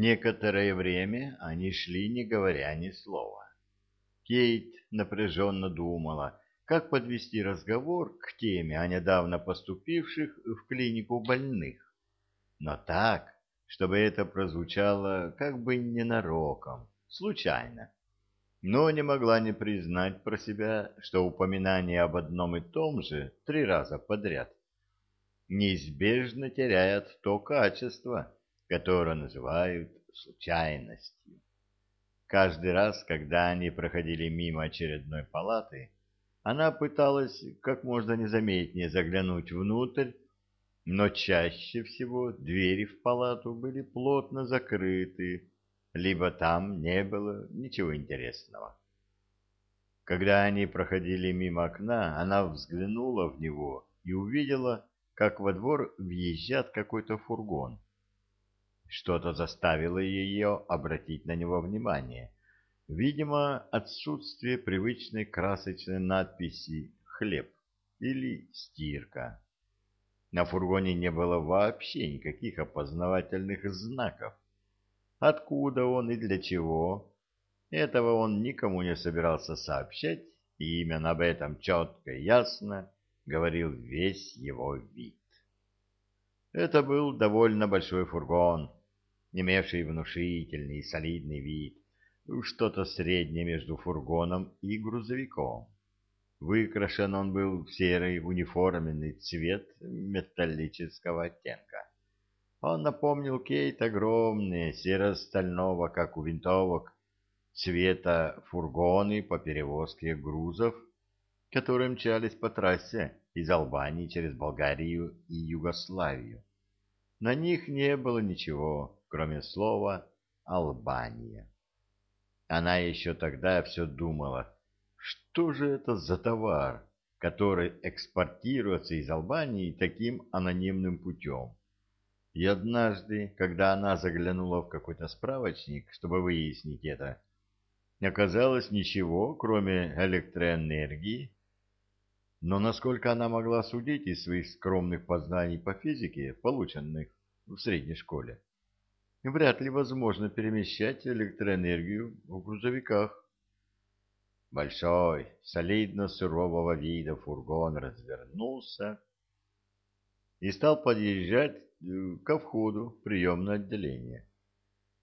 Некоторое время они шли, не говоря ни слова. Кейт напряженно думала, как подвести разговор к теме о недавно поступивших в клинику больных. Но так, чтобы это прозвучало как бы ненароком, случайно. Но не могла не признать про себя, что упоминание об одном и том же три раза подряд неизбежно теряет то качество, которое называют случайностью. Каждый раз, когда они проходили мимо очередной палаты, она пыталась как можно незаметнее заглянуть внутрь, но чаще всего двери в палату были плотно закрыты, либо там не было ничего интересного. Когда они проходили мимо окна, она взглянула в него и увидела, как во двор въезжает какой-то фургон. Что-то заставило ее обратить на него внимание. Видимо, отсутствие привычной красочной надписи «хлеб» или «стирка». На фургоне не было вообще никаких опознавательных знаков. Откуда он и для чего? Этого он никому не собирался сообщать, и именно об этом четко и ясно говорил весь его вид. Это был довольно большой фургон, имевший внушительный и солидный вид, что-то среднее между фургоном и грузовиком. Выкрашен он был в серый униформенный цвет металлического оттенка. Он напомнил Кейт огромные серо-стального, как у винтовок, цвета фургоны по перевозке грузов, которые мчались по трассе из Албании через Болгарию и Югославию. На них не было ничего, кроме слова «Албания». Она еще тогда все думала, что же это за товар, который экспортируется из Албании таким анонимным путем. И однажды, когда она заглянула в какой-то справочник, чтобы выяснить это, не оказалось ничего, кроме электроэнергии. Но насколько она могла судить из своих скромных познаний по физике, полученных в средней школе, вряд ли возможно перемещать электроэнергию в грузовиках. Большой, солидно сурового вида фургон развернулся и стал подъезжать э, ко входу в приемное отделение.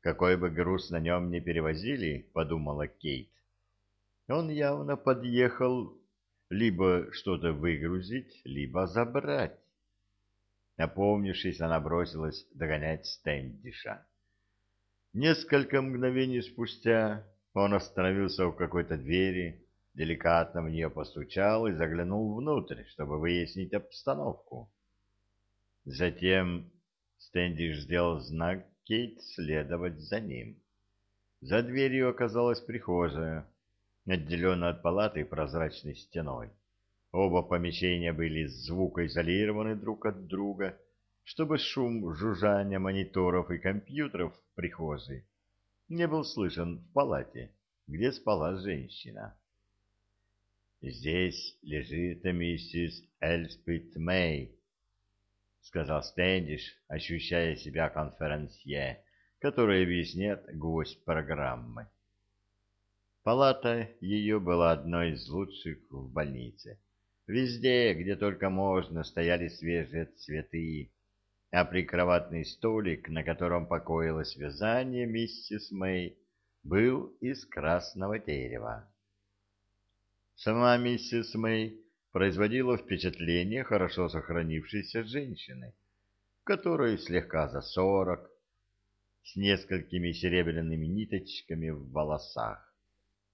Какой бы груз на нем не перевозили, подумала Кейт, он явно подъехал либо что-то выгрузить, либо забрать. Напомнившись, она бросилась догонять Стэндиша. Несколько мгновений спустя он остановился у какой-то двери, деликатно в нее постучал и заглянул внутрь, чтобы выяснить обстановку. Затем Стэндиш сделал знак Кейт следовать за ним. За дверью оказалась прихожая, отделенная от палаты прозрачной стеной. Оба помещения были звукоизолированы друг от друга, чтобы шум жужжания мониторов и компьютеров в прихожей не был слышен в палате, где спала женщина. «Здесь лежит миссис Эльспит Мэй», — сказал Стэндиш, ощущая себя конферансье, который объясняет гость программы. Палата ее была одной из лучших в больнице. Везде, где только можно, стояли свежие цветы, а прикроватный столик, на котором покоилось вязание миссис Мэй, был из красного дерева. Сама миссис Мэй производила впечатление хорошо сохранившейся женщины, которой слегка за сорок, с несколькими серебряными ниточками в волосах.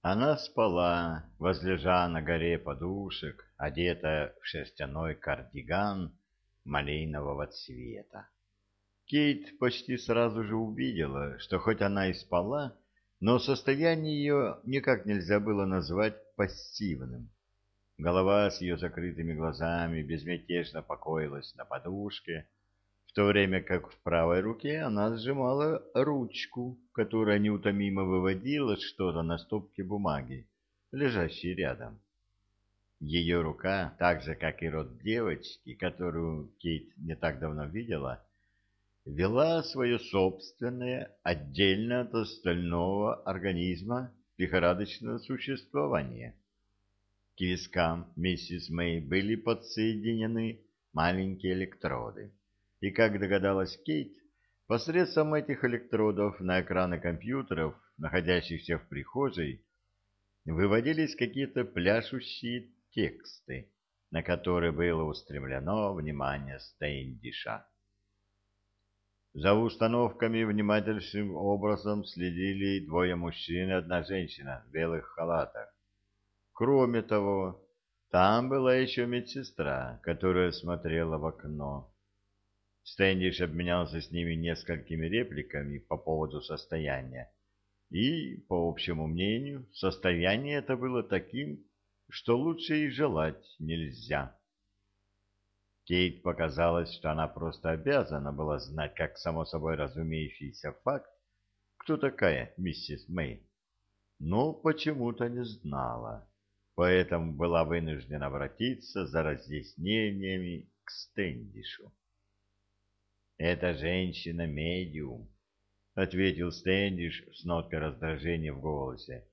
Она спала, возлежа на горе подушек, одетая в шерстяной кардиган малинового цвета. Кейт почти сразу же увидела, что хоть она и спала, но состояние ее никак нельзя было назвать пассивным. Голова с ее закрытыми глазами безмятежно покоилась на подушке, в то время как в правой руке она сжимала ручку, которая неутомимо выводила что-то на стопке бумаги, лежащей рядом. Ее рука, так же как и рот девочки, которую Кейт не так давно видела, вела свое собственное, отдельно от остального организма, лихорадочное существование. К вискам миссис Мэй были подсоединены маленькие электроды, и, как догадалась Кейт, посредством этих электродов на экраны компьютеров, находящихся в прихожей, выводились какие-то пляшущие тексты, на которые было устремлено внимание Стейндиша. За установками внимательным образом следили двое мужчин и одна женщина в белых халатах. Кроме того, там была еще медсестра, которая смотрела в окно. Стэндиш обменялся с ними несколькими репликами по поводу состояния. И, по общему мнению, состояние это было таким, что лучше и желать нельзя. Кейт показалось, что она просто обязана была знать, как само собой разумеющийся факт, кто такая миссис Мэй. Но почему-то не знала, поэтому была вынуждена обратиться за разъяснениями к Стэндишу. «Эта женщина медиум», — ответил Стэндиш с ноткой раздражения в голосе.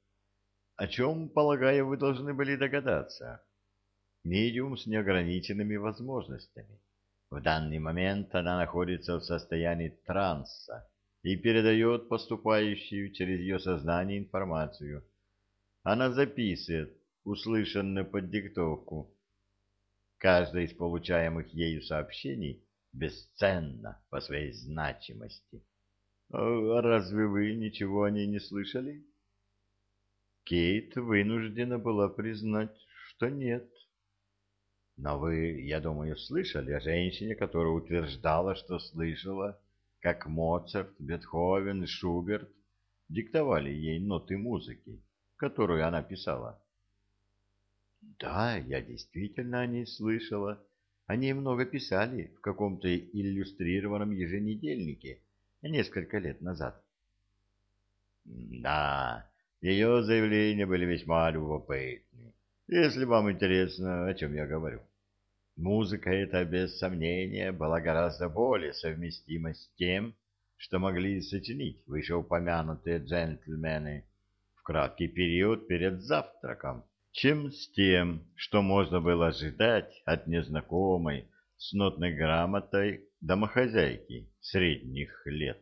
«О чем, полагаю, вы должны были догадаться?» медиум с неограниченными возможностями. В данный момент она находится в состоянии транса и передает поступающую через ее сознание информацию. Она записывает услышанное под диктовку. Каждое из получаемых ею сообщений бесценно по своей значимости. А разве вы ничего о ней не слышали? Кейт вынуждена была признать, что нет. Но вы, я думаю, слышали о женщине, которая утверждала, что слышала, как Моцарт, Бетховен и Шуберт диктовали ей ноты музыки, которую она писала. Да, я действительно о ней слышала. Они много писали в каком-то иллюстрированном еженедельнике несколько лет назад. Да, ее заявления были весьма любопытны, если вам интересно, о чем я говорю. Музыка эта, без сомнения, была гораздо более совместима с тем, что могли сочинить вышеупомянутые джентльмены в краткий период перед завтраком, чем с тем, что можно было ожидать от незнакомой с нотной грамотой домохозяйки средних лет.